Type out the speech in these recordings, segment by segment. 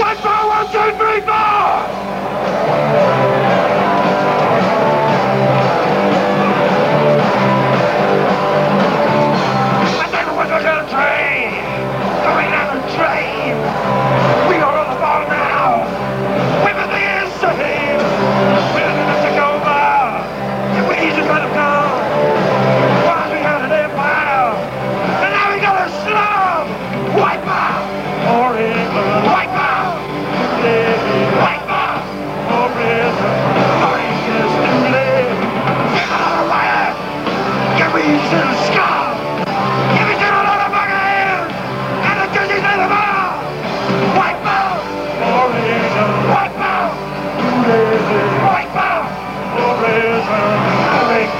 One one, two, three, four!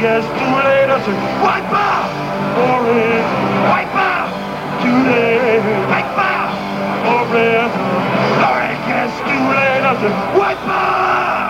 guess too late. I said, wiper, orange, wiper, too late. Wiper, orange, sorry, guess too late. I wiper.